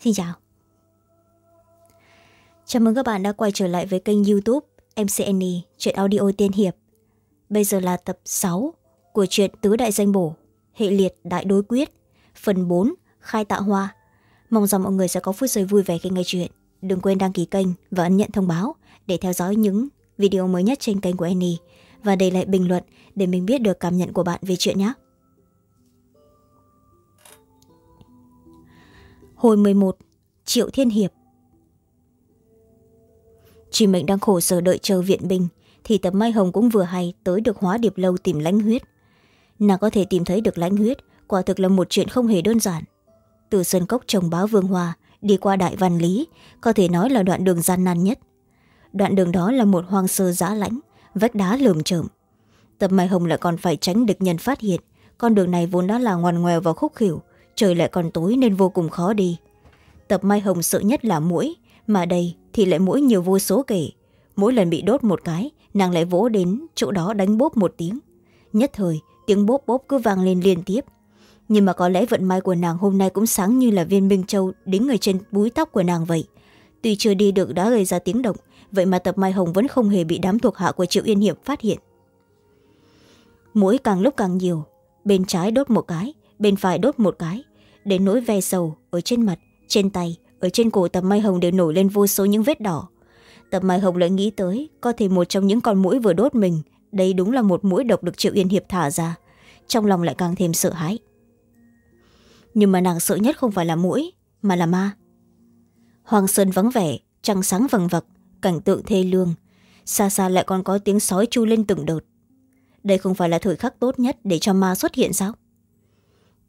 xin chào. Chào mừng các bạn đã quay trở lại với kênh youtube MCN chuyện audio tiên hiệp. Bây giờ là tập sáu của truyện tứ đại danh bổ, hệ liệt đại đối quyết, phần bốn, khai tạ hoa. Mong rằng mọi người sẽ có phút giây vui vẻ khi nghe chuyện. Đừng quên đăng ký kênh và ấn nhận thông báo để theo dõi những video mới nhất trên kênh của Annie và để lại bình luận để mình biết được cảm nhận của bạn về chuyện nhé. Hồi m một, triệu thiên hiệp. Chị mệnh đang khổ sở đợi chờ viện binh, thì tập mai hồng cũng vừa hay tới được hóa điệp lâu tìm lãnh huyết. Nàng có thể tìm thấy được lãnh huyết, quả thực là một chuyện không hề đơn giản. Từ sân cốc trồng báo vương hoa, đi qua đại văn lý, có thể nói là đoạn đường gian nan nhất. Đoạn đường đó là một hoang sơ giã lãnh, vách đá lởm chởm. Tập mai hồng lại còn phải tránh địch nhân phát hiện, con đường này vốn đã là ngoằn ngoèo và khúc khỉu trời lại còn tối nên vô cùng khó đi. Tập mai hồng sợ nhất là mũi mà đây thì lại mũi nhiều vô số kể. Mỗi lần bị đốt một cái, nàng lại vỗ đến chỗ đó đánh bốp một tiếng. Nhất thời, tiếng bốp bốp cứ vang lên liên tiếp. Nhưng mà có lẽ vận may của nàng hôm nay cũng sáng như là viên minh châu đính người trên búi tóc của nàng vậy. Tuy chưa đi được đã gây ra tiếng động, vậy mà tập mai hồng vẫn không hề bị đám thuộc hạ của triệu yên hiệp phát hiện. Mũi càng lúc càng nhiều, bên trái đốt một cái, bên phải đốt một cái đến nỗi ve sầu ở trên mặt, trên tay, ở trên cổ tập mai hồng đều nổi lên vô số những vết đỏ. Tập mai hồng lại nghĩ tới có thể một trong những con mũi vừa đốt mình, đây đúng là một mũi độc được triệu yên hiệp thả ra. Trong lòng lại càng thêm sợ hãi. Nhưng mà nàng sợ nhất không phải là mũi, mà là ma. Hoàng sơn vắng vẻ, trăng sáng vầng vặc, cảnh tượng thê lương. Xa xa lại còn có tiếng sói chu lên từng đợt. Đây không phải là thời khắc tốt nhất để cho ma xuất hiện sao?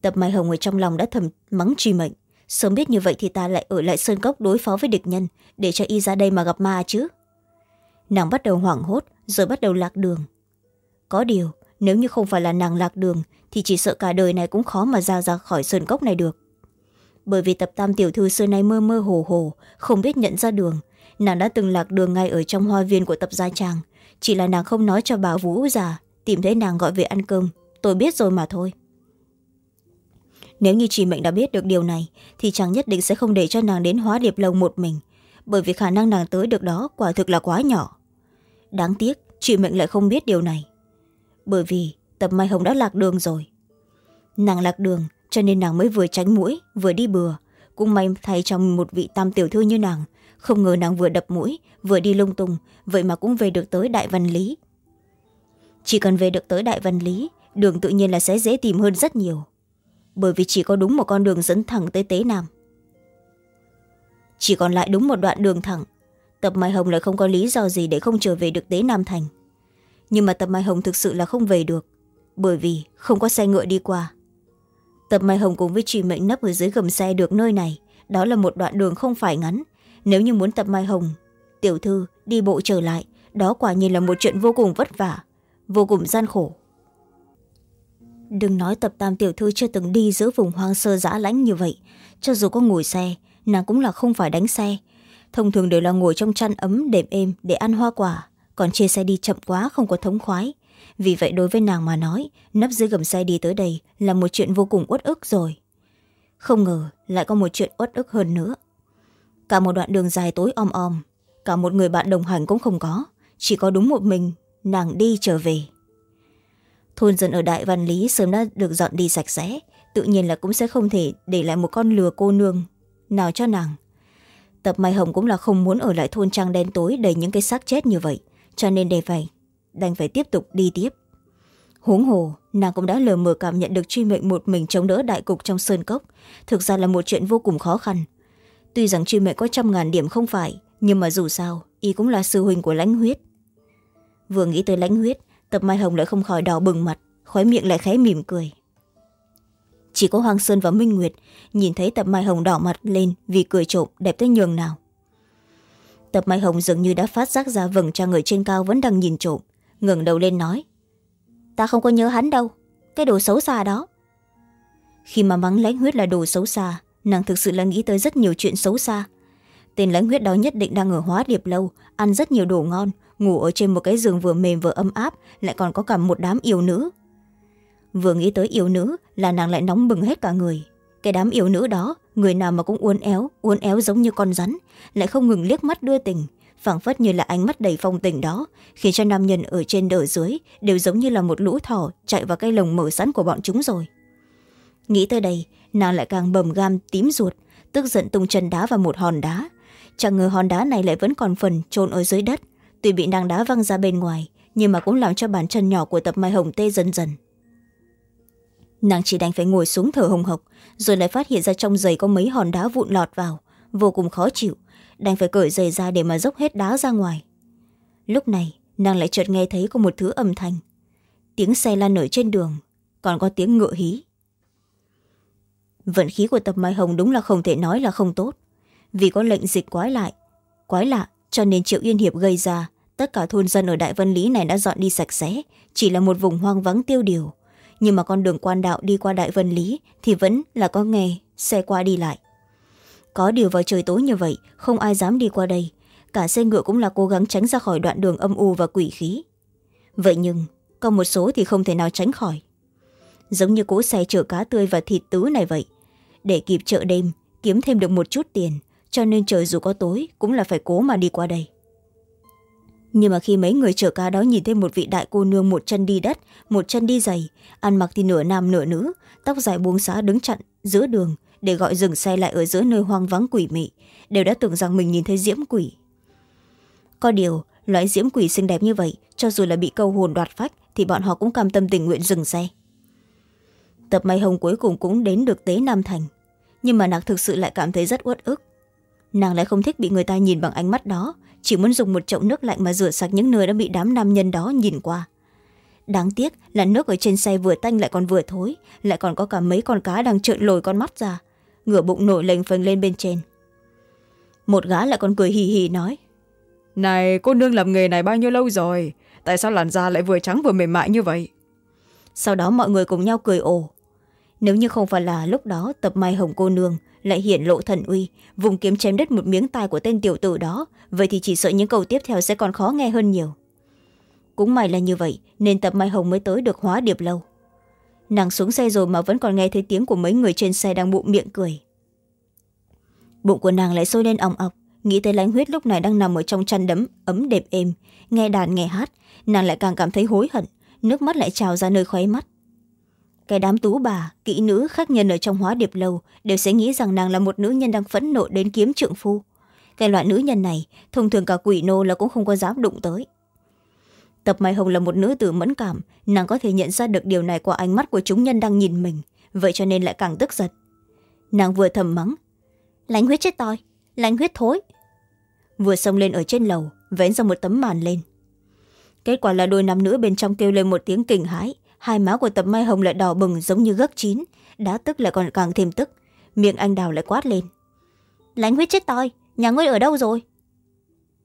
Tập mai hồng ở trong lòng đã thầm mắng trì mệnh. Sớm biết như vậy thì ta lại ở lại sơn cốc đối phó với địch nhân, để cho y ra đây mà gặp ma chứ. Nàng bắt đầu hoảng hốt, rồi bắt đầu lạc đường. Có điều, nếu như không phải là nàng lạc đường, thì chỉ sợ cả đời này cũng khó mà ra ra khỏi sơn cốc này được. Bởi vì tập tam tiểu thư xưa nay mơ mơ hồ hồ, không biết nhận ra đường, nàng đã từng lạc đường ngay ở trong hoa viên của tập gia trang. Chỉ là nàng không nói cho bà vũ già, tìm thấy nàng gọi về ăn cơm. Tôi biết rồi mà thôi nếu như chị mệnh đã biết được điều này, thì chẳng nhất định sẽ không để cho nàng đến hóa điệp lồng một mình. Bởi vì khả năng nàng tới được đó quả thực là quá nhỏ. Đáng tiếc, chị mệnh lại không biết điều này. Bởi vì tập mai hồng đã lạc đường rồi. Nàng lạc đường, cho nên nàng mới vừa tránh mũi, vừa đi bừa. Cũng may thay trong một vị tam tiểu thư như nàng, không ngờ nàng vừa đập mũi, vừa đi lung tung, vậy mà cũng về được tới đại văn lý. Chỉ cần về được tới đại văn lý, đường tự nhiên là sẽ dễ tìm hơn rất nhiều bởi vì chỉ có đúng một con đường dẫn thẳng tới tế nam. Chỉ còn lại đúng một đoạn đường thẳng, tập mai hồng lại không có lý do gì để không trở về được tế nam thành. Nhưng mà tập mai hồng thực sự là không về được, bởi vì không có xe ngựa đi qua. Tập mai hồng cùng với chị mệnh nấp ở dưới gầm xe được nơi này, đó là một đoạn đường không phải ngắn. Nếu như muốn tập mai hồng, tiểu thư, đi bộ trở lại, đó quả nhiên là một chuyện vô cùng vất vả, vô cùng gian khổ đừng nói tập tam tiểu thư chưa từng đi giữa vùng hoang sơ giã lãnh như vậy. Cho dù có ngồi xe, nàng cũng là không phải đánh xe. Thông thường đều là ngồi trong chăn ấm, đệm êm để ăn hoa quả. Còn chia xe đi chậm quá không có thống khoái. Vì vậy đối với nàng mà nói, nấp dưới gầm xe đi tới đây là một chuyện vô cùng uất ức rồi. Không ngờ lại có một chuyện uất ức hơn nữa. Cả một đoạn đường dài tối om om, cả một người bạn đồng hành cũng không có. Chỉ có đúng một mình, nàng đi trở về thôn dân ở đại văn lý sớm đã được dọn đi sạch sẽ. Tự nhiên là cũng sẽ không thể để lại một con lừa cô nương. Nào cho nàng. Tập mai hồng cũng là không muốn ở lại thôn trang đen tối đầy những cái xác chết như vậy, cho nên đề phải, đành phải tiếp tục đi tiếp. Huống hồ, nàng cũng đã lờ mờ cảm nhận được truy mệnh một mình chống đỡ đại cục trong sơn cốc. Thực ra là một chuyện vô cùng khó khăn. Tuy rằng truy mệnh có trăm ngàn điểm không phải, nhưng mà dù sao, y cũng là sư huynh của lãnh huyết. Vừa nghĩ tới lãnh huyết tập mai hồng lại không khỏi đỏ bừng mặt khói miệng lại khẽ mỉm cười. Chỉ có hoàng sơn và minh nguyệt nhìn thấy tập mai hồng đỏ mặt lên vì cười trộm đẹp tới nhường nào. Tập mai hồng dường như đã phát giác ra vầng trăng người trên cao vẫn đang nhìn trộm, ngẩng đầu lên nói, ta không có nhớ hắn đâu, cái đồ xấu xa đó. Khi mà mắng lãnh huyết là đồ xấu xa, nàng thực sự là nghĩ tới rất nhiều chuyện xấu xa. Tên lãnh huyết đó nhất định đang ở hóa điệp lâu, ăn rất nhiều đồ ngon ngủ ở trên một cái giường vừa mềm vừa ấm áp, lại còn có cả một đám yêu nữ. Vừa nghĩ tới yêu nữ là nàng lại nóng bừng hết cả người. Cái đám yêu nữ đó, người nào mà cũng uốn éo uốn éo giống như con rắn, lại không ngừng liếc mắt đưa tình, phảng phất như là ánh mắt đầy phong tình đó, khiến cho nam nhân ở trên đờ dưới đều giống như là một lũ thỏ chạy vào cái lồng mở sẵn của bọn chúng rồi. Nghĩ tới đây, nàng lại càng bầm gam tím ruột, tức giận tung chân đá vào một hòn đá. Chẳng ngờ hòn đá này lại vẫn còn phần trôn ở dưới đất tuy bị nàng đá văng ra bên ngoài, nhưng mà cũng làm cho bàn chân nhỏ của tập mai hồng tê dần dần. Nàng chỉ đành phải ngồi xuống thở hồng hộc, rồi lại phát hiện ra trong giày có mấy hòn đá vụn lọt vào, vô cùng khó chịu, đành phải cởi giày ra để mà dốc hết đá ra ngoài. Lúc này, nàng lại chợt nghe thấy có một thứ âm thanh. Tiếng xe lan nổi trên đường, còn có tiếng ngựa hí. Vận khí của tập mai hồng đúng là không thể nói là không tốt, vì có lệnh dịch quái lại, quái lạ cho nên triệu yên hiệp gây ra, tất cả thôn dân ở đại vân lý này đã dọn đi sạch sẽ, chỉ là một vùng hoang vắng tiêu điều. Nhưng mà con đường quan đạo đi qua đại vân lý thì vẫn là có nghe xe qua đi lại. Có điều vào trời tối như vậy, không ai dám đi qua đây. Cả xe ngựa cũng là cố gắng tránh ra khỏi đoạn đường âm u và quỷ khí. Vậy nhưng, có một số thì không thể nào tránh khỏi. Giống như cỗ xe chở cá tươi và thịt tứ này vậy. Để kịp chợ đêm, kiếm thêm được một chút tiền cho nên trời dù có tối, cũng là phải cố mà đi qua đây. Nhưng mà khi mấy người chở cá đó nhìn thấy một vị đại cô nương một chân đi đất, một chân đi giày, ăn mặc thì nửa nam nửa nữ, tóc dài buông xá đứng chặn giữa đường để gọi dừng xe lại ở giữa nơi hoang vắng quỷ mị, đều đã tưởng rằng mình nhìn thấy diễm quỷ. Có điều, loại diễm quỷ xinh đẹp như vậy, cho dù là bị câu hồn đoạt phách, thì bọn họ cũng cam tâm tình nguyện dừng xe. Tập may hồng cuối cùng cũng đến được tế nam thành. Nhưng mà nàng thực sự lại cảm thấy rất uất ức nàng lại không thích bị người ta nhìn bằng ánh mắt đó. Chỉ muốn dùng một chậu nước lạnh mà rửa sạch những nơi đã bị đám nam nhân đó nhìn qua. Đáng tiếc là nước ở trên xe vừa tanh lại còn vừa thối lại còn có cả mấy con cá đang trợn lồi con mắt ra. Ngửa bụng nổi lềnh phềnh lên bên trên. Một gã lại còn cười hì hì nói này cô nương làm nghề này bao nhiêu lâu rồi? Tại sao làn da lại vừa trắng vừa mềm mại như vậy? Sau đó mọi người cùng nhau cười ồ. Nếu như không phải là lúc đó tập mai hồng cô nương lại hiện lộ thần uy, vùng kiếm chém đứt một miếng tai của tên tiểu tử đó, vậy thì chỉ sợ những câu tiếp theo sẽ còn khó nghe hơn nhiều. Cũng may là như vậy, nên tập mai hồng mới tới được hóa điệp lâu. Nàng xuống xe rồi mà vẫn còn nghe thấy tiếng của mấy người trên xe đang bụng miệng cười. Bụng của nàng lại sôi lên òng ọc, nghĩ tới lánh huyết lúc này đang nằm ở trong chăn đấm, ấm đẹp êm, nghe đàn, nghe hát, nàng lại càng cảm thấy hối hận, nước mắt lại trào ra nơi khóe mắt cái đám tú bà, kỹ nữ khác nhân ở trong hóa điệp lâu đều sẽ nghĩ rằng nàng là một nữ nhân đang phẫn nộ đến kiếm trượng phu. Cái loại nữ nhân này, thông thường cả quỷ nô là cũng không có dám đụng tới. Tập mai hồng là một nữ tử mẫn cảm, nàng có thể nhận ra được điều này qua ánh mắt của chúng nhân đang nhìn mình, vậy cho nên lại càng tức giận. Nàng vừa thầm mắng, lánh huyết chết toi lánh huyết thối. Vừa xông lên ở trên lầu, vén ra một tấm màn lên. Kết quả là đôi nam nữ bên trong kêu lên một tiếng kinh hãi hai má của tập mai hồng lại đỏ bừng giống như gấc chín, đã tức lại còn càng thêm tức. Miệng anh đào lại quát lên. Lãnh huyết chết toi, nhà ngươi ở đâu rồi?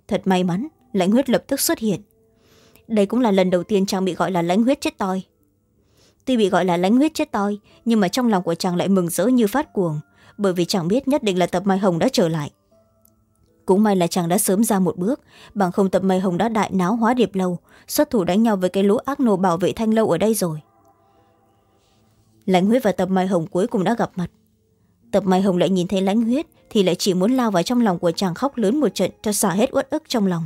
Thật may mắn, lãnh huyết lập tức xuất hiện. Đây cũng là lần đầu tiên chàng bị gọi là lãnh huyết chết toi. Tuy bị gọi là lãnh huyết chết toi, nhưng mà trong lòng của chàng lại mừng rỡ như phát cuồng, bởi vì chàng biết nhất định là tập mai hồng đã trở lại cũng may là chàng đã sớm ra một bước. Bằng không tập mây hồng đã đại náo hóa điệp lâu, xuất thủ đánh nhau với cái lũ ác nô bảo vệ thanh lâu ở đây rồi. Lãnh huyết và tập mai hồng cuối cùng đã gặp mặt. Tập mai hồng lại nhìn thấy lãnh huyết thì lại chỉ muốn lao vào trong lòng của chàng khóc lớn một trận cho xả hết uất ức trong lòng.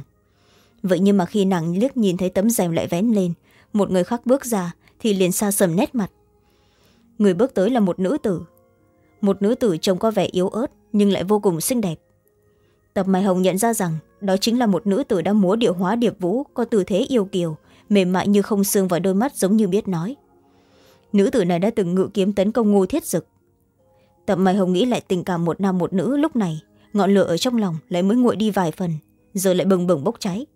Vậy nhưng mà khi nàng liếc nhìn thấy tấm rèm lại vén lên, một người khác bước ra thì liền xa sầm nét mặt. Người bước tới là một nữ tử. Một nữ tử trông có vẻ yếu ớt nhưng lại vô cùng xinh đẹp tập mai hồng nhận ra rằng đó chính là một nữ tử đã múa điệu hóa điệp vũ có tư thế yêu kiều mềm mại như không xương và đôi mắt giống như biết nói. Nữ tử này đã từng ngự kiếm tấn công ngô thiết dực. Tập mai hồng nghĩ lại tình cảm một nam một nữ lúc này ngọn lửa ở trong lòng lại mới nguội đi vài phần giờ lại bừng bừng bốc cháy.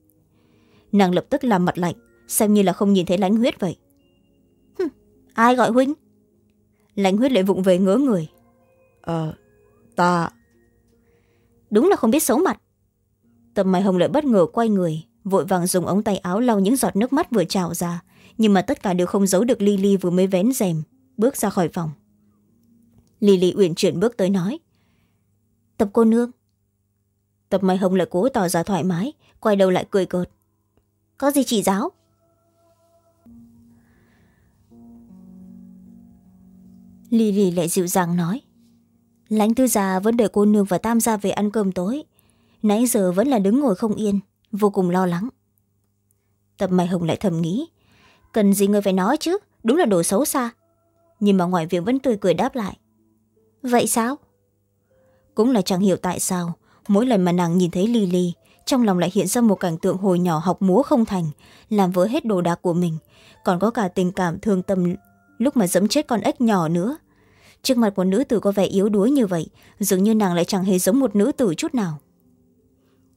Nàng lập tức làm mặt lạnh xem như là không nhìn thấy lánh huyết vậy. Hừm, ai gọi huynh? Lánh huyết lại vụng về ngớ người. Ờ ta đúng là không biết xấu mặt. Tập mai hồng lại bất ngờ quay người, vội vàng dùng ống tay áo lau những giọt nước mắt vừa trào ra, nhưng mà tất cả đều không giấu được lily vừa mới vén rèm, bước ra khỏi phòng. Lily uyển chuyển bước tới nói, tập cô nương. Tập mai hồng lại cố tỏ ra thoải mái, quay đầu lại cười cợt, có gì chỉ giáo? Lily lại dịu dàng nói lãnh tư già vẫn đợi cô nương và tam gia về ăn cơm tối. Nãy giờ vẫn là đứng ngồi không yên, vô cùng lo lắng. Tập mai hồng lại thầm nghĩ, cần gì người phải nói chứ, đúng là đồ xấu xa. Nhưng mà ngoại viện vẫn tươi cười đáp lại. Vậy sao? Cũng là chẳng hiểu tại sao, mỗi lần mà nàng nhìn thấy lily, trong lòng lại hiện ra một cảnh tượng hồi nhỏ học múa không thành, làm vỡ hết đồ đạc của mình, còn có cả tình cảm thương tâm lúc mà dẫm chết con ếch nhỏ nữa trước mặt của nữ tử có vẻ yếu đuối như vậy, dường như nàng lại chẳng hề giống một nữ tử chút nào.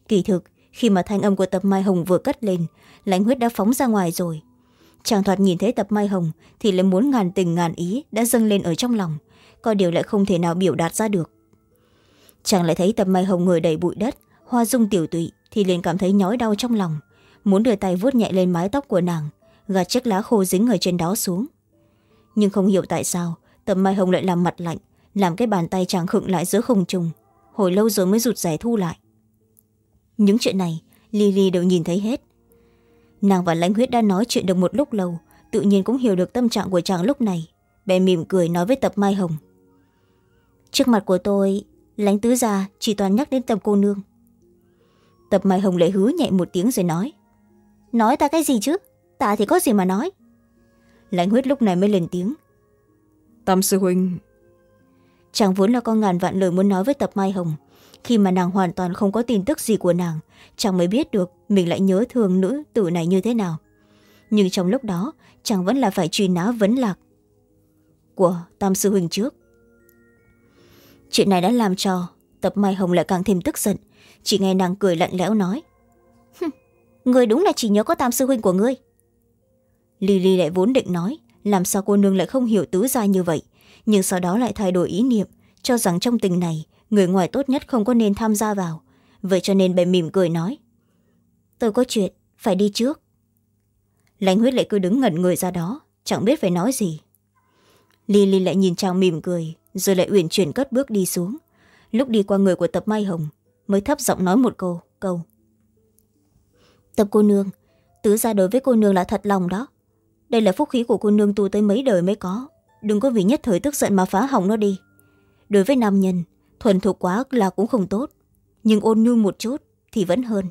Kỳ thực, khi mà thanh âm của tập mai hồng vừa cất lên, lãnh huyết đã phóng ra ngoài rồi. Chàng thoạt nhìn thấy tập mai hồng thì lại muốn ngàn tình ngàn ý đã dâng lên ở trong lòng, có điều lại không thể nào biểu đạt ra được. Chàng lại thấy tập mai hồng người đầy bụi đất, hoa dung tiểu tụy thì liền cảm thấy nhói đau trong lòng, muốn đưa tay vuốt nhẹ lên mái tóc của nàng, gạt chiếc lá khô dính ở trên đó xuống. Nhưng không hiểu tại sao tập mai hồng lại làm mặt lạnh, làm cái bàn tay chàng khựng lại giữa không trung, hồi lâu rồi mới rụt rè thu lại. Những chuyện này, lily đều nhìn thấy hết. Nàng và lãnh huyết đã nói chuyện được một lúc lâu, tự nhiên cũng hiểu được tâm trạng của chàng lúc này. Bèn mỉm cười nói với tập mai hồng. Trước mặt của tôi, lãnh tứ gia chỉ toàn nhắc đến tập cô nương. Tập mai hồng lại hứa nhẹ một tiếng rồi nói. Nói ta cái gì chứ? Ta thì có gì mà nói? Lãnh huyết lúc này mới lên tiếng tam sư huynh. Chàng vốn là con ngàn vạn lời muốn nói với tập mai hồng. Khi mà nàng hoàn toàn không có tin tức gì của nàng, chàng mới biết được mình lại nhớ thương nữ tử này như thế nào. Nhưng trong lúc đó, chàng vẫn là phải truy nã vấn lạc của tam sư huynh trước. Chuyện này đã làm cho tập mai hồng lại càng thêm tức giận. Chỉ nghe nàng cười lạnh lẽo nói người đúng là chỉ nhớ có tam sư huynh của ngươi. Lily lại vốn định nói làm sao cô nương lại không hiểu tứ gia như vậy? Nhưng sau đó lại thay đổi ý niệm, cho rằng trong tình này, người ngoài tốt nhất không có nên tham gia vào. Vậy cho nên bèn mỉm cười nói, tôi có chuyện, phải đi trước. Lãnh huyết lại cứ đứng ngẩn người ra đó, chẳng biết phải nói gì. Lily lại nhìn chàng mỉm cười, rồi lại uyển chuyển cất bước đi xuống. Lúc đi qua người của tập mai hồng, mới thấp giọng nói một câu câu, tập cô nương, tứ ra đối với cô nương là thật lòng đó đây là phúc khí của cô nương tu tới mấy đời mới có. Đừng có vì nhất thời tức giận mà phá hỏng nó đi. Đối với nam nhân, thuần thục quá là cũng không tốt. Nhưng ôn nhu một chút thì vẫn hơn.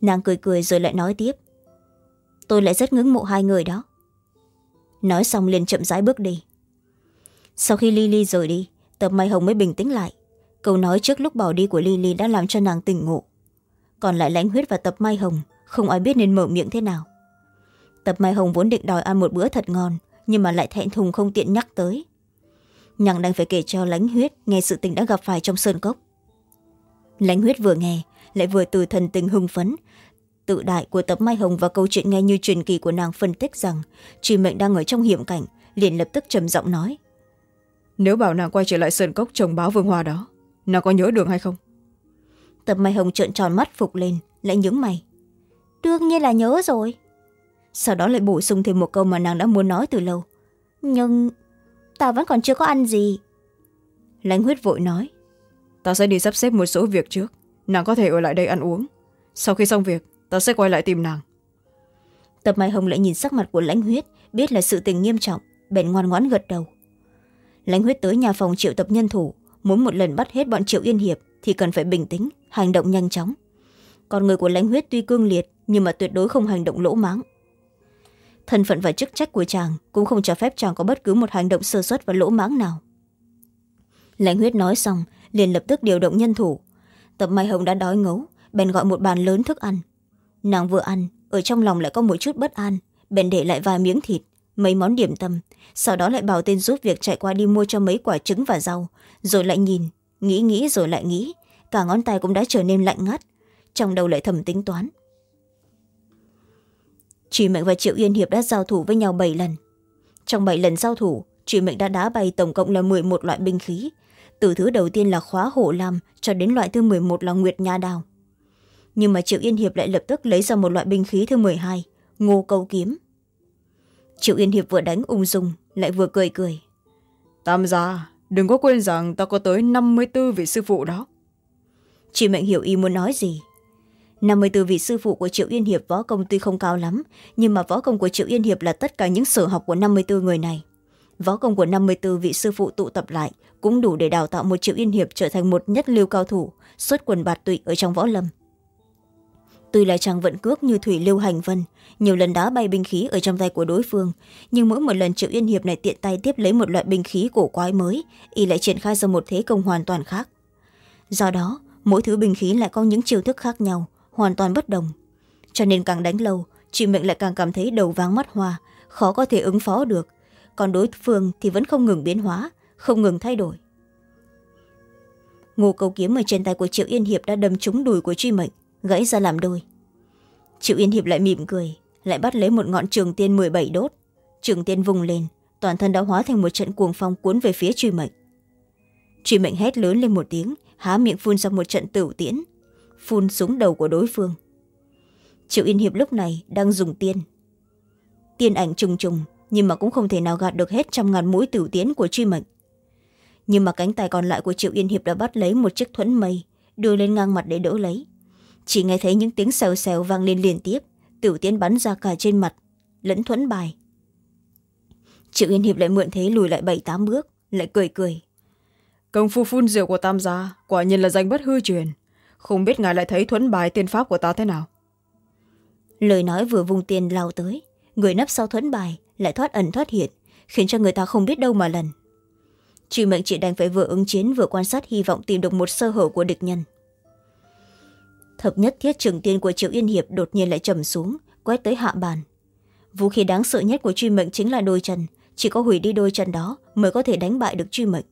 Nàng cười cười rồi lại nói tiếp. Tôi lại rất ngưỡng mộ hai người đó. Nói xong liền chậm rãi bước đi. Sau khi lily rời đi, tập mai hồng mới bình tĩnh lại. Câu nói trước lúc bỏ đi của lily đã làm cho nàng tỉnh ngộ. Còn lại lãnh huyết và tập mai hồng không ai biết nên mở miệng thế nào tập mai hồng vốn định đòi ăn một bữa thật ngon nhưng mà lại thẹn thùng không tiện nhắc tới. Nhằng đành phải kể cho lãnh huyết nghe sự tình đã gặp phải trong sơn cốc. Lãnh huyết vừa nghe lại vừa từ thần tình hưng phấn. Tự đại của tập mai hồng và câu chuyện nghe như truyền kỳ của nàng phân tích rằng truy mệnh đang ở trong hiểm cảnh liền lập tức trầm giọng nói. Nếu bảo nàng quay trở lại sơn cốc trồng báo vương hoa đó nàng có nhớ đường hay không? Tập mai hồng trợn tròn mắt phục lên lại nhướng mày. Đương nhiên là nhớ rồi sau đó lại bổ sung thêm một câu mà nàng đã muốn nói từ lâu. Nhưng ta vẫn còn chưa có ăn gì. Lãnh huyết vội nói. Ta sẽ đi sắp xếp một số việc trước. Nàng có thể ở lại đây ăn uống. Sau khi xong việc ta sẽ quay lại tìm nàng. Tập mai hồng lại nhìn sắc mặt của lãnh huyết biết là sự tình nghiêm trọng bèn ngoan ngoãn gật đầu. Lãnh huyết tới nhà phòng triệu tập nhân thủ muốn một lần bắt hết bọn triệu yên hiệp thì cần phải bình tĩnh hành động nhanh chóng. Còn người của lãnh huyết tuy cương liệt nhưng mà tuyệt đối không hành động lỗ máng thân phận và chức trách của chàng cũng không cho phép chàng có bất cứ một hành động sơ suất và lỗ mãng nào. Lãnh huyết nói xong, liền lập tức điều động nhân thủ. Tập mai hồng đã đói ngấu, bèn gọi một bàn lớn thức ăn. Nàng vừa ăn, ở trong lòng lại có một chút bất an, bèn để lại vài miếng thịt, mấy món điểm tâm, sau đó lại bảo tên giúp việc chạy qua đi mua cho mấy quả trứng và rau, rồi lại nhìn, nghĩ nghĩ rồi lại nghĩ, cả ngón tay cũng đã trở nên lạnh ngắt, trong đầu lại thầm tính toán truy mệnh và triệu yên hiệp đã giao thủ với nhau bảy lần. Trong bảy lần giao thủ truy mệnh đã đá bay tổng cộng là m một loại binh khí. Từ thứ đầu tiên là khóa hổ lam cho đến loại thứ m một là nguyệt nha đào. Nhưng mà triệu yên hiệp lại lập tức lấy ra một loại binh khí thứ m hai ngô câu kiếm. Triệu yên hiệp vừa đánh ung dung lại vừa cười cười. Tam gia đừng có quên rằng ta có tới năm mươi b vị sư phụ đó. Chị mệnh hiểu y muốn nói gì năm mươi b vị sư phụ của triệu yên hiệp võ công tuy không cao lắm, nhưng mà võ công của triệu yên hiệp là tất cả những sở học của năm mươi b người này. Võ công của năm mươi bốn vị sư phụ tụ tập lại cũng đủ để đào tạo một triệu yên hiệp trở thành một nhất lưu cao thủ, xuất quần bạt tụy ở trong võ lâm. Tuy là chàng vận cước như thủy lưu hành vân, nhiều lần đá bay binh khí ở trong tay của đối phương, nhưng mỗi một lần triệu yên hiệp này tiện tay tiếp lấy một loại binh khí cổ quái mới, y lại triển khai ra một thế công hoàn toàn khác. Do đó, mỗi thứ binh khí lại có những chiêu thức khác nhau hoàn toàn bất đồng. Cho nên càng đánh lâu, chị mệnh lại càng cảm thấy đầu váng mắt hoa, khó có thể ứng phó được. Còn đối phương thì vẫn không ngừng biến hóa, không ngừng thay đổi. Ngô cầu kiếm ở trên tay của triệu yên hiệp đã đâm trúng đùi của truy mệnh, gãy ra làm đôi. Triệu yên hiệp lại mỉm cười, lại bắt lấy một ngọn trường tiên m bảy đốt. Trường tiên vùng lên, toàn thân đã hóa thành một trận cuồng phong cuốn về phía truy mệnh. Truy mệnh hét lớn lên một tiếng, há miệng phun ra một trận tửu tiễn phun xuống đầu của đối phương. Triệu yên hiệp lúc này đang dùng tiên. Tiên ảnh trùng trùng, nhưng mà cũng không thể nào gạt được hết trăm ngàn mũi tử tiến của truy mệnh. Nhưng mà cánh tay còn lại của triệu yên hiệp đã bắt lấy một chiếc thuẫn mây, đưa lên ngang mặt để đỡ lấy. Chỉ nghe thấy những tiếng xèo xèo vang lên liên tiếp, tử tiến bắn ra cả trên mặt, lẫn thuẫn bài. Triệu yên hiệp lại mượn thế lùi lại bảy tám bước, lại cười cười. Công phu phun rượu của tam gia quả nhiên là danh bất hư truyền không biết ngài lại thấy thuấn bài tiên pháp của ta thế nào? Lời nói vừa vùng tiền lao tới, người nấp sau thuấn bài lại thoát ẩn thoát hiện, khiến cho người ta không biết đâu mà lần. Truy mệnh chị đành phải vừa ứng chiến vừa quan sát hy vọng tìm được một sơ hở của địch nhân. Thập nhất thiết trường tiên của triệu yên hiệp đột nhiên lại trầm xuống, quét tới hạ bàn. Vũ khí đáng sợ nhất của truy mệnh chính là đôi chân, chỉ có hủy đi đôi chân đó mới có thể đánh bại được truy mệnh.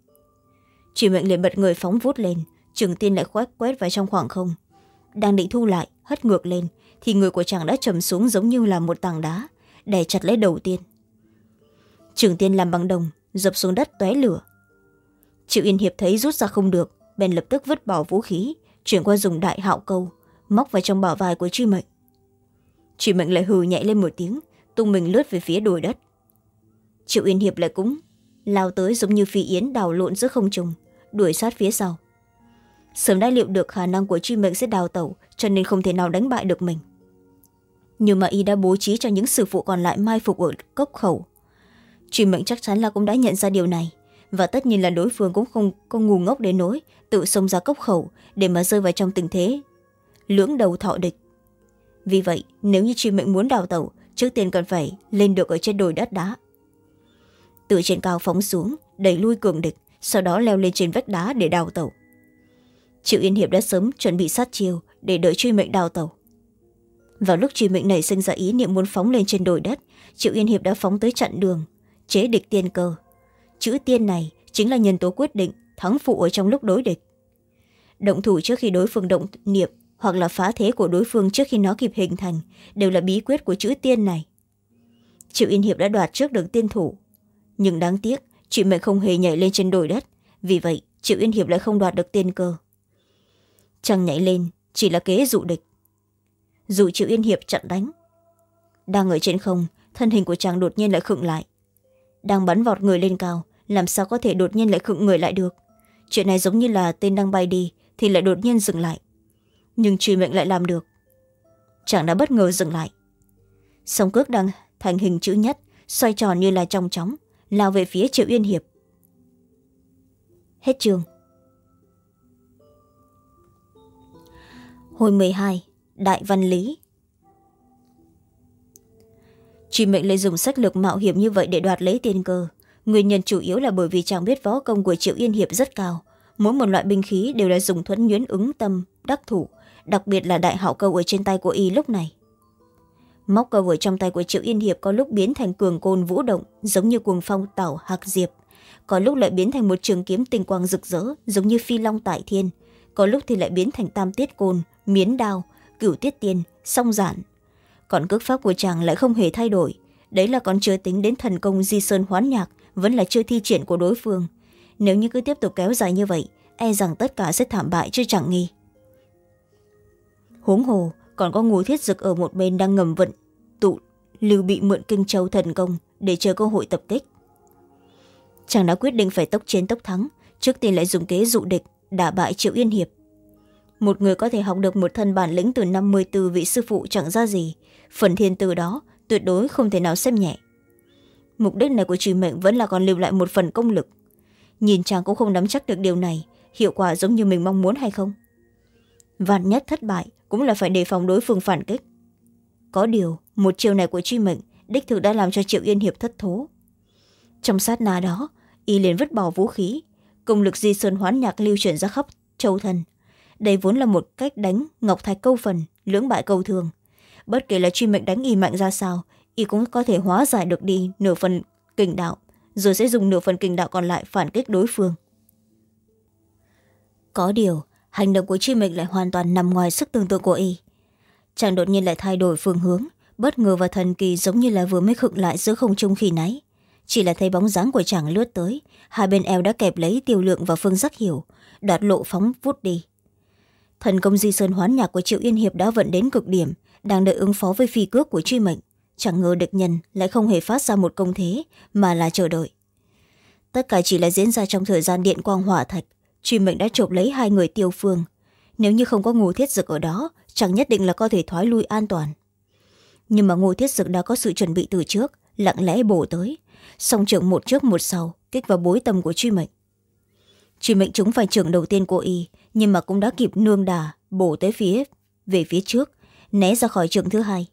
Truy mệnh liền bật người phóng vút lên trường tiên lại khoét quét vào trong khoảng không. Đang định thu lại, hất ngược lên, thì người của chàng đã trầm xuống giống như là một tảng đá, đè chặt lấy đầu tiên. Trường tiên làm bằng đồng, dập xuống đất tóe lửa. Triệu yên hiệp thấy rút ra không được, bèn lập tức vứt bỏ vũ khí, chuyển qua dùng đại hạo câu, móc vào trong bảo vai của truy mệnh. Truy mệnh lại hừ nhẹ lên một tiếng, tung mình lướt về phía đồi đất. Triệu yên hiệp lại cũng lao tới giống như phi yến đào lộn giữa không trùng đuổi sát phía sau sớm đã liệu được khả năng của chi mệnh sẽ đào tẩu, cho nên không thể nào đánh bại được mình. Nhưng mà y đã bố trí cho những sư phụ còn lại mai phục ở cốc khẩu. Truy mệnh chắc chắn là cũng đã nhận ra điều này, và tất nhiên là đối phương cũng không có ngu ngốc đến nỗi tự xông ra cốc khẩu để mà rơi vào trong tình thế lưỡng đầu thọ địch. Vì vậy, nếu như truy mệnh muốn đào tẩu, trước tiên cần phải lên được ở trên đồi đất đá. Từ trên cao phóng xuống, đẩy lui cường địch, sau đó leo lên trên vách đá để đào tẩu triệu yên hiệp đã sớm chuẩn bị sát chiêu để đợi truy mệnh đào tẩu. Vào lúc truy mệnh nảy sinh ra ý niệm muốn phóng lên trên đồi đất, triệu yên hiệp đã phóng tới chặn đường, chế địch tiên cơ. Chữ tiên này chính là nhân tố quyết định thắng phụ ở trong lúc đối địch. Động thủ trước khi đối phương động niệm hoặc là phá thế của đối phương trước khi nó kịp hình thành đều là bí quyết của chữ tiên này. Triệu yên hiệp đã đoạt trước được tiên thủ. Nhưng đáng tiếc chị mệnh không hề nhảy lên trên đồi đất. Vì vậy, triệu yên hiệp lại không đoạt được tiên cơ chàng nhảy lên, chỉ là kế dụ địch. Dụ triệu yên hiệp chặn đánh. Đang ở trên không, thân hình của chàng đột nhiên lại khựng lại. Đang bắn vọt người lên cao, làm sao có thể đột nhiên lại khựng người lại được? Chuyện này giống như là tên đang bay đi, thì lại đột nhiên dừng lại. Nhưng truy mệnh lại làm được. Chàng đã bất ngờ dừng lại. Song cước đang thành hình chữ nhất, xoay tròn như là trong chóng, lao về phía triệu yên hiệp. Hết trường hồi m hai, đại văn lý. Chị mệnh lại dùng sách lược mạo hiểm như vậy để đoạt lấy tiền cơ. Nguyên nhân chủ yếu là bởi vì chàng biết võ công của triệu yên hiệp rất cao. Mỗi một loại binh khí đều là dùng thuẫn nhuyễn ứng tâm, đắc thủ, đặc biệt là đại hạo câu ở trên tay của y lúc này. Móc câu ở trong tay của triệu yên hiệp có lúc biến thành cường côn vũ động, giống như cuồng phong tảo hạc diệp. Có lúc lại biến thành một trường kiếm tinh quang rực rỡ, giống như phi long tại thiên. Có lúc thì lại biến thành tam tiết côn miến đao, cửu tiết tiên, song giản. Còn cước pháp của chàng lại không hề thay đổi. Đấy là còn chưa tính đến thần công di sơn hoán nhạc, vẫn là chưa thi triển của đối phương. Nếu như cứ tiếp tục kéo dài như vậy e rằng tất cả sẽ thảm bại chứ chẳng nghi. Huống hồ, còn có ngô thiết dực ở một bên đang ngầm vận tụ, lưu bị mượn kinh châu thần công để chờ cơ hội tập kích. Chàng đã quyết định phải tốc chiến tốc thắng, trước tiên lại dùng kế dụ địch, đả bại triệu yên hiệp một người có thể học được một thân bản lĩnh từ năm mươi từ vị sư phụ chẳng ra gì. Phần thiên từ đó, tuyệt đối không thể nào xem nhẹ. Mục đích này của trì mệnh vẫn là còn lưu lại một phần công lực. Nhìn chàng cũng không nắm chắc được điều này, hiệu quả giống như mình mong muốn hay không? Vạn nhất thất bại, cũng là phải đề phòng đối phương phản kích. Có điều, một chiều này của truy mệnh đích thực đã làm cho triệu yên hiệp thất thố. Trong sát na đó, y liền vứt bỏ vũ khí, công lực di sơn hoán nhạc lưu chuyển ra khắp châu thần đây vốn là một cách đánh ngọc thạch câu phần, lưỡng bại câu thường. Bất kể là truy mệnh đánh y mạnh ra sao, y cũng có thể hóa giải được đi nửa phần kình đạo, rồi sẽ dùng nửa phần kình đạo còn lại phản kích đối phương. Có điều, hành động của truy mệnh lại hoàn toàn nằm ngoài sức tưởng tượng của y. Chàng đột nhiên lại thay đổi phương hướng, bất ngờ và thần kỳ giống như là vừa mới khựng lại giữa không trung khi nãy. Chỉ là thấy bóng dáng của chàng lướt tới, hai bên eo đã kẹp lấy tiêu lượng và phương giác hiểu, đoạt lộ phóng vút đi thần công di sơn hoán nhạc của triệu yên hiệp đã vận đến cực điểm, đang đợi ứng phó với phi cước của truy mệnh. Chẳng ngờ địch nhân lại không hề phát ra một công thế, mà là chờ đợi. Tất cả chỉ là diễn ra trong thời gian điện quang hỏa thạch. Truy mệnh đã chộp lấy hai người tiêu phương. Nếu như không có ngô thiết dực ở đó, chẳng nhất định là có thể thoái lui an toàn. Nhưng mà ngô thiết dực đã có sự chuẩn bị từ trước, lặng lẽ bổ tới. Song trưởng một trước một sau, kích vào bối tâm của truy mệnh truy mệnh chúng phải trưởng đầu tiên của y, nhưng mà cũng đã kịp nương đà, bổ tới phía, về phía trước, né ra khỏi trường thứ hai.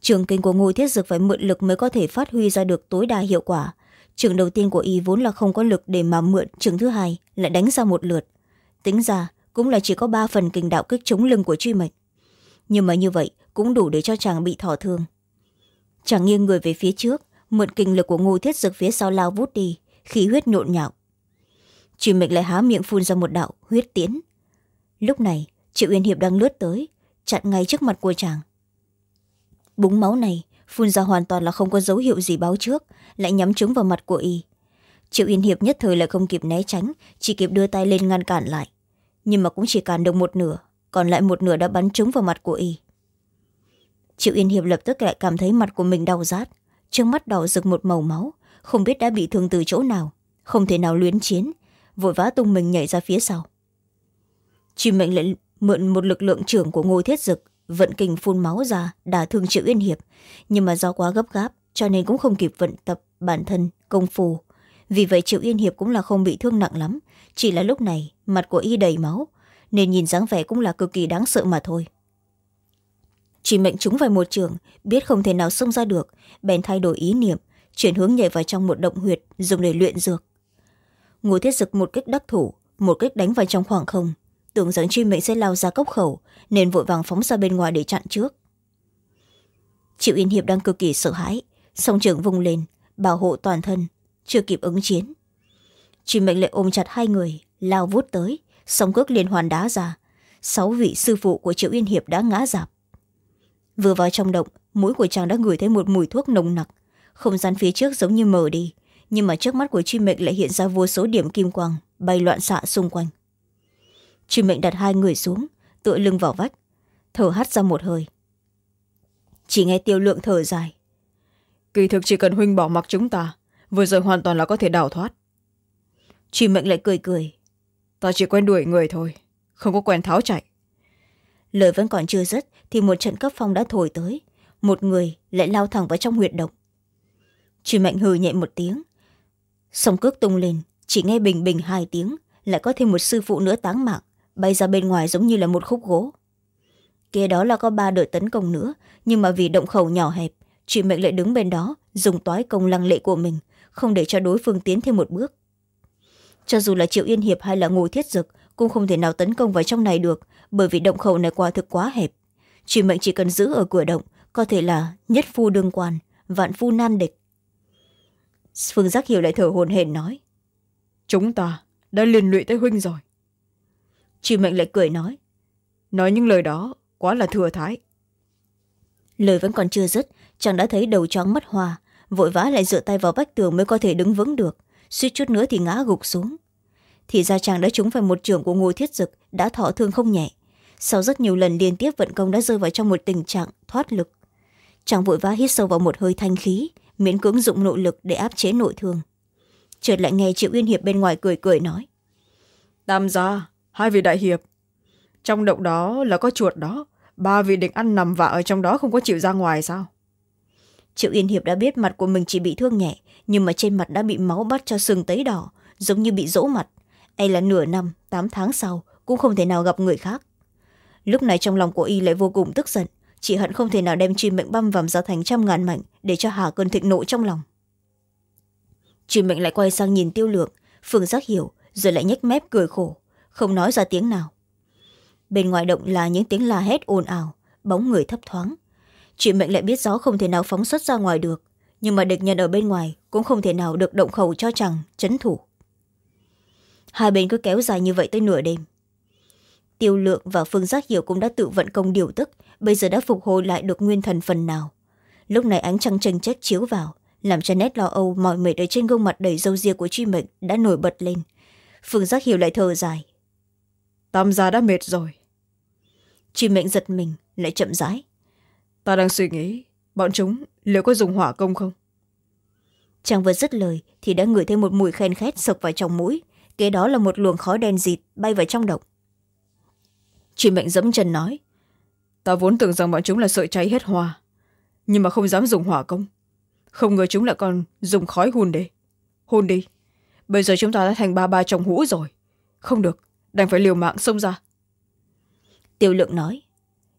Trường kinh của ngô thiết dực phải mượn lực mới có thể phát huy ra được tối đa hiệu quả. Trường đầu tiên của y vốn là không có lực để mà mượn trường thứ hai, lại đánh ra một lượt. Tính ra, cũng là chỉ có ba phần kinh đạo kích chống lưng của truy mệnh. Nhưng mà như vậy, cũng đủ để cho chàng bị thọ thương. Chàng nghiêng người về phía trước, mượn kinh lực của ngô thiết dực phía sau lao vút đi, khí huyết nhộn nhạo chị mệnh lại há miệng phun ra một đạo huyết tiễn. Lúc này, triệu uyên hiệp đang lướt tới, chặn ngay trước mặt của chàng. Búng máu này phun ra hoàn toàn là không có dấu hiệu gì báo trước, lại nhắm trúng vào mặt của y. Triệu yên hiệp nhất thời lại không kịp né tránh, chỉ kịp đưa tay lên ngăn cản lại. Nhưng mà cũng chỉ cản được một nửa, còn lại một nửa đã bắn trúng vào mặt của y. Triệu yên hiệp lập tức lại cảm thấy mặt của mình đau rát, trước mắt đỏ rực một màu máu, không biết đã bị thương từ chỗ nào, không thể nào luyến chiến vội vã tung mình nhảy ra phía sau. Chị mệnh lại mượn một lực lượng trưởng của ngô thiết dực, vận kình phun máu ra, đả thương triệu yên hiệp. Nhưng mà do quá gấp gáp, cho nên cũng không kịp vận tập bản thân công phu. Vì vậy triệu yên hiệp cũng là không bị thương nặng lắm. Chỉ là lúc này, mặt của y đầy máu, nên nhìn dáng vẻ cũng là cực kỳ đáng sợ mà thôi. Chỉ mệnh chúng vào một trường, biết không thể nào xông ra được, bèn thay đổi ý niệm, chuyển hướng nhảy vào trong một động huyệt, dùng để luyện dược ngô thiết dực một kích đắc thủ, một kích đánh vào trong khoảng không. Tưởng rằng truy mệnh sẽ lao ra cốc khẩu, nên vội vàng phóng ra bên ngoài để chặn trước. Triệu yên hiệp đang cực kỳ sợ hãi, song trưởng vung lên, bảo hộ toàn thân, chưa kịp ứng chiến. Truy mệnh lại ôm chặt hai người, lao vút tới, song cước liên hoàn đá ra. Sáu vị sư phụ của triệu yên hiệp đã ngã dạp. Vừa vào trong động, mũi của chàng đã ngửi thấy một mùi thuốc nồng nặc. Không gian phía trước giống như mờ đi nhưng mà trước mắt của truy mệnh lại hiện ra vô số điểm kim quang bay loạn xạ xung quanh. Truy mệnh đặt hai người xuống tựa lưng vào vách thở hắt ra một hơi. Chỉ nghe tiêu lượng thở dài. Kỳ thực chỉ cần huynh bỏ mặc chúng ta vừa rồi hoàn toàn là có thể đào thoát. Truy mệnh lại cười cười. Ta chỉ quen đuổi người thôi không có quen tháo chạy. Lời vẫn còn chưa dứt thì một trận cấp phong đã thổi tới. Một người lại lao thẳng vào trong huyệt động. Truy mệnh hừ nhẹ một tiếng song cước tung lên, chỉ nghe bình bình hai tiếng, lại có thêm một sư phụ nữa táng mạng, bay ra bên ngoài giống như là một khúc gỗ. Kia đó là có ba đội tấn công nữa, nhưng mà vì động khẩu nhỏ hẹp, chị mệnh lại đứng bên đó, dùng toái công lăng lệ của mình, không để cho đối phương tiến thêm một bước. Cho dù là triệu yên hiệp hay là ngô thiết dực, cũng không thể nào tấn công vào trong này được, bởi vì động khẩu này quả thực quá hẹp. Chị mệnh chỉ cần giữ ở cửa động, có thể là nhất phu đương quan, vạn phu nan địch phương giác hiểu lại thở hồn hển nói. Chúng ta đã liên lụy tới huynh rồi. Chị mệnh lại cười nói. Nói những lời đó quá là thừa thái. Lời vẫn còn chưa dứt chàng đã thấy đầu chóng mất hoa vội vã lại dựa tay vào vách tường mới có thể đứng vững được suýt chút nữa thì ngã gục xuống. Thì ra chàng đã trúng phải một trưởng của ngô thiết dực đã thọ thương không nhẹ. Sau rất nhiều lần liên tiếp vận công đã rơi vào trong một tình trạng thoát lực. Chàng vội vã hít sâu vào một hơi thanh khí miễn cưỡng dụng nội lực để áp chế nội thương. Chợt lại nghe triệu uyên hiệp bên ngoài cười cười nói. Tam gia hai vị đại hiệp trong động đó là có chuột đó. Ba vị định ăn nằm vạ ở trong đó không có chịu ra ngoài sao? Triệu yên hiệp đã biết mặt của mình chỉ bị thương nhẹ nhưng mà trên mặt đã bị máu bắt cho sưng tấy đỏ giống như bị rỗ mặt. E là nửa năm tám tháng sau cũng không thể nào gặp người khác. Lúc này trong lòng của y lại vô cùng tức giận chỉ hận không thể nào đem truy mệnh băm vằm ra thành trăm ngàn mảnh để cho hà cơn thịnh nộ trong lòng. Truy mệnh lại quay sang nhìn tiêu lượng. Phương giác hiểu, rồi lại nhếch mép cười khổ, không nói ra tiếng nào. Bên ngoài động là những tiếng la hét ồn ào, bóng người thấp thoáng. Truy mệnh lại biết gió không thể nào phóng xuất ra ngoài được, nhưng mà địch nhân ở bên ngoài cũng không thể nào được động khẩu cho chàng, chấn thủ. Hai bên cứ kéo dài như vậy tới nửa đêm tiêu lượng và phương giác hiểu cũng đã tự vận công điều tức bây giờ đã phục hồi lại được nguyên thần phần nào. Lúc này ánh trăng tranh trách chiếu vào làm cho nét lo âu mỏi mệt ở trên gương mặt đầy râu ria của truy mệnh đã nổi bật lên. Phương giác hiểu lại thở dài. Tam gia đã mệt rồi. Truy mệnh giật mình lại chậm rãi. Ta đang suy nghĩ bọn chúng liệu có dùng hỏa công không? Chàng vừa dứt lời thì đã ngửi thêm một mùi khen khét sộc vào trong mũi kế đó là một luồng khói đen dịt bay vào trong động truy mệnh dẫm chân nói. Ta vốn tưởng rằng bọn chúng là sợi cháy hết hoa nhưng mà không dám dùng hỏa công. Không ngờ chúng lại còn dùng khói hôn đi. Hôn đi. Bây giờ chúng ta đã thành ba ba trong hũ rồi. Không được đành phải liều mạng xông ra. Tiêu lượng nói.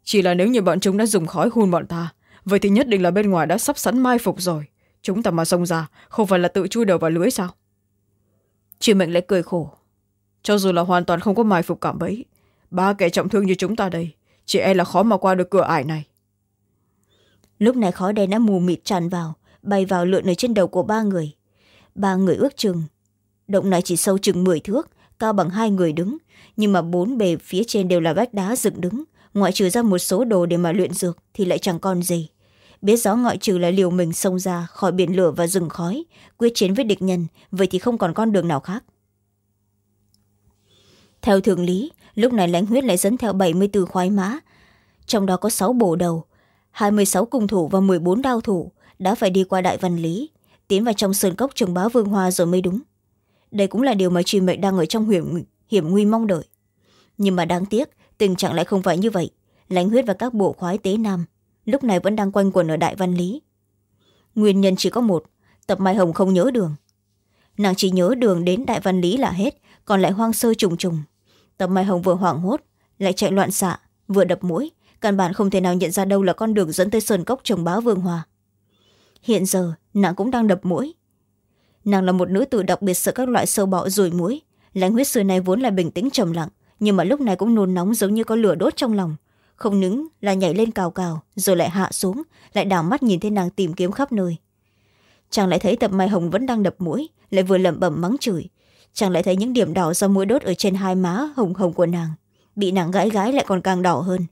Chỉ là nếu như bọn chúng đã dùng khói hôn bọn ta vậy thì nhất định là bên ngoài đã sắp sẵn mai phục rồi. Chúng ta mà xông ra không phải là tự chui đầu vào lưới sao? Truy mệnh lại cười khổ. Cho dù là hoàn toàn không có mai phục cảm bấy ba kẻ trọng thương như chúng ta đây, chỉ e là khó mà qua được cửa ải này. Lúc này khói đen đã mù mịt tràn vào, bay vào lượn ở trên đầu của ba người. Ba người ước chừng, động này chỉ sâu chừng mười thước, cao bằng hai người đứng, nhưng mà bốn bề phía trên đều là vách đá dựng đứng, ngoại trừ ra một số đồ để mà luyện dược thì lại chẳng còn gì. Biết gió ngoại trừ là liều mình xông ra khỏi biển lửa và rừng khói, quyết chiến với địch nhân, vậy thì không còn con đường nào khác. Theo thường lý lúc này lãnh huyết lại dẫn theo bảy mươi bốn khoái mã. Trong đó có sáu bổ đầu hai mươi sáu cung thủ và m bốn đao thủ đã phải đi qua đại văn lý tiến vào trong sơn cốc trường bá vương hoa rồi mới đúng. Đây cũng là điều mà truy mệnh đang ở trong hiểm, hiểm nguy mong đợi. Nhưng mà đáng tiếc tình trạng lại không phải như vậy. Lãnh huyết và các bộ khoái tế nam lúc này vẫn đang quanh quẩn ở đại văn lý. Nguyên nhân chỉ có một tập mai hồng không nhớ đường. Nàng chỉ nhớ đường đến đại văn lý là hết còn lại hoang sơ trùng trùng tập mai hồng vừa hoảng hốt, lại chạy loạn xạ, vừa đập mũi, căn bản không thể nào nhận ra đâu là con đường dẫn tới sơn cốc trồng bá vương hòa. Hiện giờ, nàng cũng đang đập mũi. Nàng là một nữ tử đặc biệt sợ các loại sâu bọ rùi mũi. Lãnh huyết xưa này vốn là bình tĩnh trầm lặng, nhưng mà lúc này cũng nôn nóng giống như có lửa đốt trong lòng. Không nứng là nhảy lên cào cào, rồi lại hạ xuống, lại đảo mắt nhìn thấy nàng tìm kiếm khắp nơi. Chàng lại thấy tập mai hồng vẫn đang đập mũi, lại vừa lẩm bẩm mắng chửi chàng lại thấy những điểm đỏ do mũi đốt ở trên hai má hồng hồng của nàng. Bị nàng gãi gái lại còn càng đỏ hơn.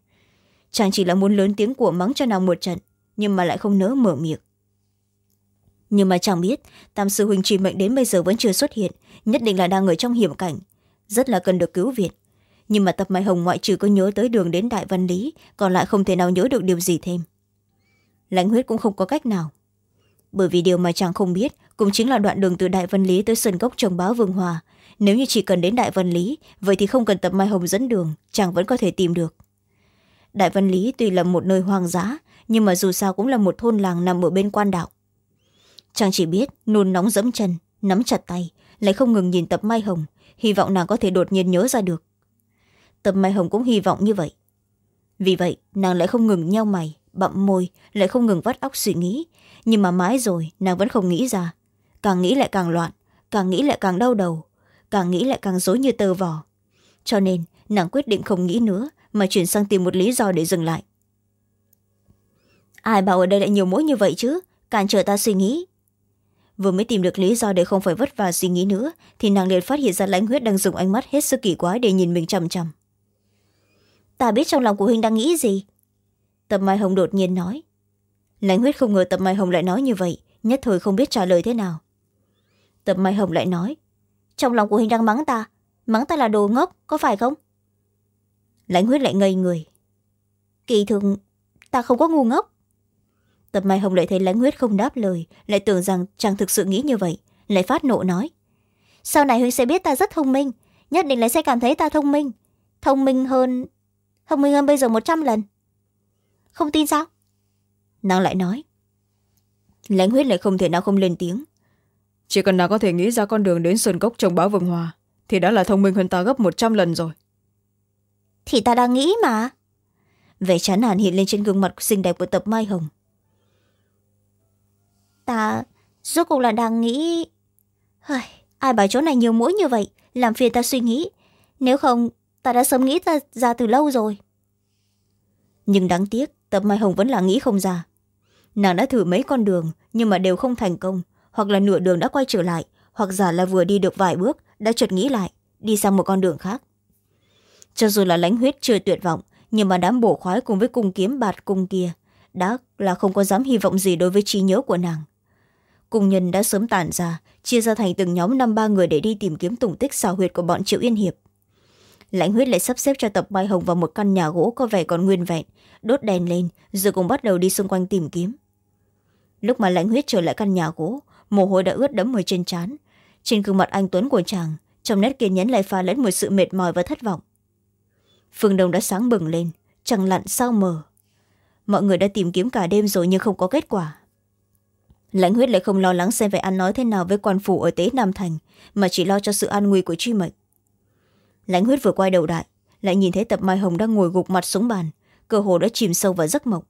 Chàng chỉ là muốn lớn tiếng của mắng cho nàng một trận, nhưng mà lại không nỡ mở miệng. Nhưng mà chàng biết, tam sư huynh trì mệnh đến bây giờ vẫn chưa xuất hiện, nhất định là đang ở trong hiểm cảnh, rất là cần được cứu viện. Nhưng mà tập mai hồng ngoại trừ có nhớ tới đường đến đại văn lý, còn lại không thể nào nhớ được điều gì thêm. Lãnh huyết cũng không có cách nào. Bởi vì điều mà chàng không biết cũng chính là đoạn đường từ đại văn lý tới sân gốc trồng báo vương hòa. Nếu như chỉ cần đến đại văn lý, vậy thì không cần tập mai hồng dẫn đường chàng vẫn có thể tìm được. Đại văn lý tuy là một nơi hoang dã, nhưng mà dù sao cũng là một thôn làng nằm ở bên quan đạo. Chàng chỉ biết nôn nóng dẫm chân, nắm chặt tay, lại không ngừng nhìn tập mai hồng, hy vọng nàng có thể đột nhiên nhớ ra được. Tập mai hồng cũng hy vọng như vậy. Vì vậy, nàng lại không ngừng nheo mày bậm môi, lại không ngừng vắt óc suy nghĩ, nhưng mà mãi rồi nàng vẫn không nghĩ ra càng nghĩ lại càng loạn, càng nghĩ lại càng đau đầu, càng nghĩ lại càng dối như tơ vò. Cho nên, nàng quyết định không nghĩ nữa, mà chuyển sang tìm một lý do để dừng lại. Ai bảo ở đây lại nhiều mũi như vậy chứ? Cản trở ta suy nghĩ. Vừa mới tìm được lý do để không phải vất vả suy nghĩ nữa, thì nàng liền phát hiện ra lãnh huyết đang dùng ánh mắt hết sức kỳ quái để nhìn mình chằm chằm. Ta biết trong lòng của huynh đang nghĩ gì? Tập mai hồng đột nhiên nói. Lãnh huyết không ngờ tập mai hồng lại nói như vậy, nhất thời không biết trả lời thế nào tập mai hồng lại nói, trong lòng của hình đang mắng ta mắng ta là đồ ngốc, có phải không? Lãnh huyết lại ngây người. Kỳ thường ta không có ngu ngốc. Tập mai hồng lại thấy lãnh huyết không đáp lời, lại tưởng rằng chàng thực sự nghĩ như vậy, lại phát nộ nói, sau này huynh sẽ biết ta rất thông minh, nhất định là sẽ cảm thấy ta thông minh thông minh hơn, thông minh hơn bây giờ một trăm lần. Không tin sao? Nàng lại nói. Lãnh huyết lại không thể nào không lên tiếng chỉ cần nàng có thể nghĩ ra con đường đến sơn cốc trồng báo vương hòa thì đã là thông minh hơn ta gấp một trăm lần rồi. Thì ta đang nghĩ mà. Vẻ chán nản hiện lên trên gương mặt xinh đẹp của tập mai hồng. Ta rốt cuộc là đang nghĩ. Ai bảo chỗ này nhiều mũi như vậy, làm phiền ta suy nghĩ. Nếu không, ta đã sớm nghĩ ta ra từ lâu rồi. Nhưng đáng tiếc, tập mai hồng vẫn là nghĩ không ra. Nàng đã thử mấy con đường, nhưng mà đều không thành công hoặc là nửa đường đã quay trở lại, hoặc giả là vừa đi được vài bước, đã chợt nghĩ lại, đi sang một con đường khác. Cho dù là lãnh huyết chưa tuyệt vọng, nhưng mà đám bổ khoái cùng với cung kiếm bạt cung kia, đã là không có dám hy vọng gì đối với trí nhớ của nàng. Cung nhân đã sớm tản ra, chia ra thành từng nhóm năm ba người để đi tìm kiếm tùng tích xào huyệt của bọn triệu yên hiệp. Lãnh huyết lại sắp xếp cho tập bay hồng vào một căn nhà gỗ có vẻ còn nguyên vẹn, đốt đèn lên, rồi cùng bắt đầu đi xung quanh tìm kiếm. Lúc mà lãnh huyết trở lại căn nhà gỗ mồ hôi đã ướt đẫm ở trên trán. Trên gương mặt anh tuấn của chàng, trong nét kiên nhẫn lại pha lẫn một sự mệt mỏi và thất vọng. Phương đông đã sáng bừng lên chẳng lặn sao mờ. Mọi người đã tìm kiếm cả đêm rồi nhưng không có kết quả. Lãnh huyết lại không lo lắng xem phải ăn nói thế nào với quan phủ ở tế nam thành, mà chỉ lo cho sự an nguy của truy mệnh. Lãnh huyết vừa quay đầu đại lại nhìn thấy tập mai hồng đang ngồi gục mặt xuống bàn, cơ hồ đã chìm sâu vào giấc mộng.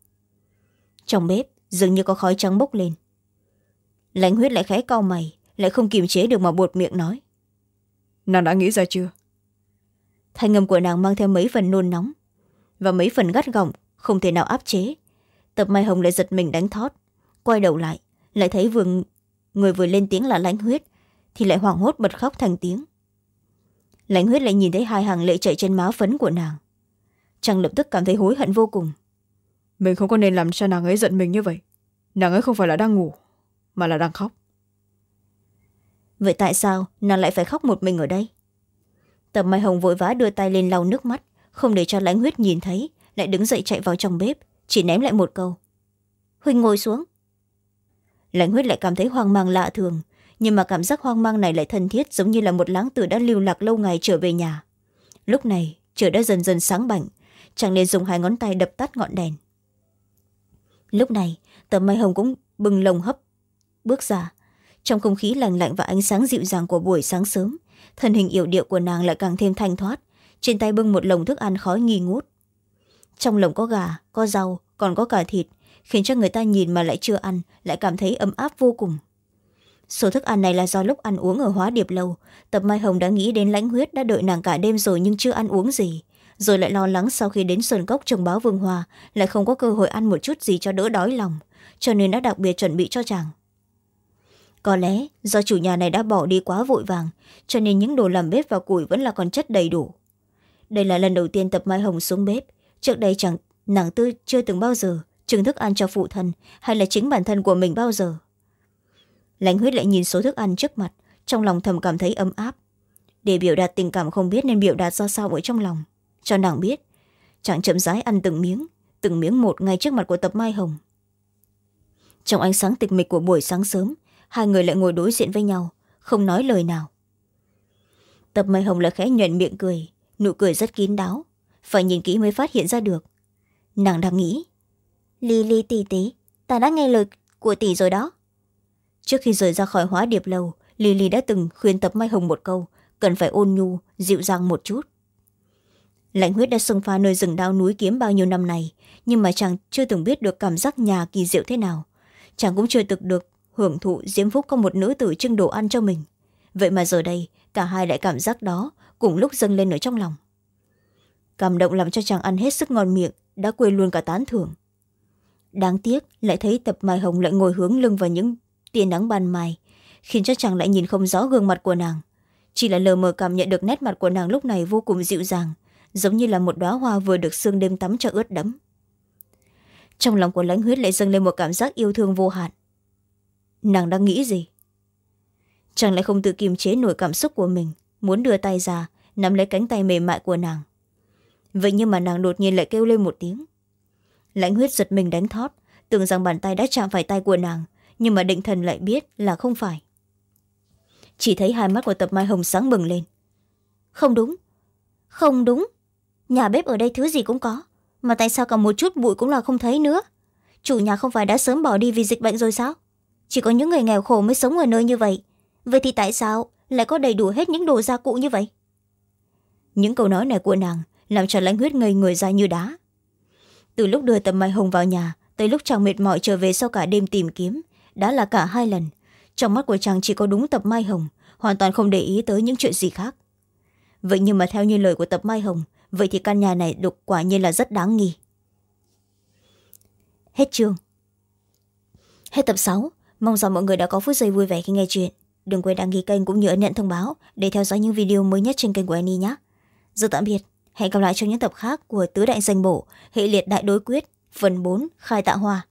Trong bếp, dường như có khói trắng bốc lên lãnh huyết lại khẽ cau mày lại không kiềm chế được mà buột miệng nói. Nàng đã nghĩ ra chưa? Thanh âm của nàng mang theo mấy phần nôn nóng và mấy phần gắt gỏng không thể nào áp chế. Tập mai hồng lại giật mình đánh thót quay đầu lại lại thấy vừa người vừa lên tiếng là lãnh huyết thì lại hoảng hốt bật khóc thành tiếng. Lãnh huyết lại nhìn thấy hai hàng lệ chạy trên má phấn của nàng. Chàng lập tức cảm thấy hối hận vô cùng. Mình không có nên làm cho nàng ấy giận mình như vậy. Nàng ấy không phải là đang ngủ mà là đang khóc. Vậy tại sao nàng lại phải khóc một mình ở đây? Tập mai hồng vội vã đưa tay lên lau nước mắt, không để cho lãnh huyết nhìn thấy, lại đứng dậy chạy vào trong bếp, chỉ ném lại một câu. Huỳnh ngồi xuống. Lãnh huyết lại cảm thấy hoang mang lạ thường, nhưng mà cảm giác hoang mang này lại thân thiết giống như là một láng tử đã lưu lạc lâu ngày trở về nhà. Lúc này, trời đã dần dần sáng bảnh chẳng nên dùng hai ngón tay đập tắt ngọn đèn. Lúc này tầm Mai hồng cũng bừng lồng hấp bước ra. Trong không khí lành lạnh và ánh sáng dịu dàng của buổi sáng sớm, thân hình yểu điệu của nàng lại càng thêm thanh thoát, trên tay bưng một lồng thức ăn khói nghi ngút. Trong lồng có gà, có rau, còn có cả thịt, khiến cho người ta nhìn mà lại chưa ăn, lại cảm thấy ấm áp vô cùng. Số thức ăn này là do lúc ăn uống ở hóa điệp lâu, tập mai hồng đã nghĩ đến lãnh huyết đã đợi nàng cả đêm rồi nhưng chưa ăn uống gì, rồi lại lo lắng sau khi đến sơn cốc trồng báo vương hoa, lại không có cơ hội ăn một chút gì cho đỡ đói lòng, cho nên đã đặc biệt chuẩn bị cho chàng có lẽ do chủ nhà này đã bỏ đi quá vội vàng, cho nên những đồ làm bếp và củi vẫn là còn chất đầy đủ. Đây là lần đầu tiên tập mai hồng xuống bếp. Trước đây chẳng, nàng tư chưa từng bao giờ trừng thức ăn cho phụ thân hay là chính bản thân của mình bao giờ. Lãnh huyết lại nhìn số thức ăn trước mặt, trong lòng thầm cảm thấy ấm áp. Để biểu đạt tình cảm không biết nên biểu đạt ra sao ở trong lòng, cho nàng biết, chàng chậm rãi ăn từng miếng từng miếng một ngay trước mặt của tập mai hồng. Trong ánh sáng tịch mịch của buổi sáng sớm hai người lại ngồi đối diện với nhau, không nói lời nào. Tập mai hồng lại khẽ nhuận miệng cười, nụ cười rất kín đáo. Phải nhìn kỹ mới phát hiện ra được. Nàng đang nghĩ ly ly tỉ tỉ ta đã nghe lời của tỷ rồi đó. Trước khi rời ra khỏi hóa điệp lâu lily đã từng khuyên tập mai hồng một câu, cần phải ôn nhu, dịu dàng một chút. Lãnh huyết đã xông pha nơi rừng đao núi kiếm bao nhiêu năm này nhưng mà chàng chưa từng biết được cảm giác nhà kỳ diệu thế nào. Chàng cũng chưa từng được hưởng thụ diễm phúc có một nữ tử trưng đồ ăn cho mình. Vậy mà giờ đây, cả hai lại cảm giác đó cùng lúc dâng lên ở trong lòng. Cảm động làm cho chàng ăn hết sức ngon miệng, đã quên luôn cả tán thưởng. Đáng tiếc, lại thấy tập mai hồng lại ngồi hướng lưng vào những tia nắng ban mai, khiến cho chàng lại nhìn không rõ gương mặt của nàng. Chỉ là lờ mờ cảm nhận được nét mặt của nàng lúc này vô cùng dịu dàng, giống như là một đoá hoa vừa được sương đêm tắm cho ướt đẫm. Trong lòng của lãnh huyết lại dâng lên một cảm giác yêu thương vô hạn nàng đang nghĩ gì? Chàng lại không tự kiềm chế nổi cảm xúc của mình, muốn đưa tay ra, nắm lấy cánh tay mềm mại của nàng. Vậy nhưng mà nàng đột nhiên lại kêu lên một tiếng. Lãnh huyết giật mình đánh thót, tưởng rằng bàn tay đã chạm phải tay của nàng, nhưng mà định thần lại biết là không phải. Chỉ thấy hai mắt của tập mai hồng sáng bừng lên. Không đúng không đúng. Nhà bếp ở đây thứ gì cũng có, mà tại sao cả một chút bụi cũng là không thấy nữa? Chủ nhà không phải đã sớm bỏ đi vì dịch bệnh rồi sao? Chỉ có những người nghèo khổ mới sống ở nơi như vậy. Vậy thì tại sao lại có đầy đủ hết những đồ gia cụ như vậy? Những câu nói này của nàng làm cho lãnh huyết ngây người ra như đá. Từ lúc đưa tầm mai hồng vào nhà, tới lúc chàng mệt mỏi trở về sau cả đêm tìm kiếm, đã là cả hai lần. Trong mắt của chàng chỉ có đúng tập mai hồng, hoàn toàn không để ý tới những chuyện gì khác. Vậy nhưng mà theo như lời của tập mai hồng, vậy thì căn nhà này đục quả nhiên là rất đáng nghi. Hết chương. Hết tập sáu mong rằng mọi người đã có phút giây vui vẻ khi nghe chuyện. Đừng quên đăng ký kênh cũng như ấn nhận thông báo để theo dõi những video mới nhất trên kênh của annie nhé. Giờ tạm biệt. Hẹn gặp lại trong những tập khác của tứ đại danh bổ, hệ liệt đại đối quyết, phần bốn, khai tạ hoa.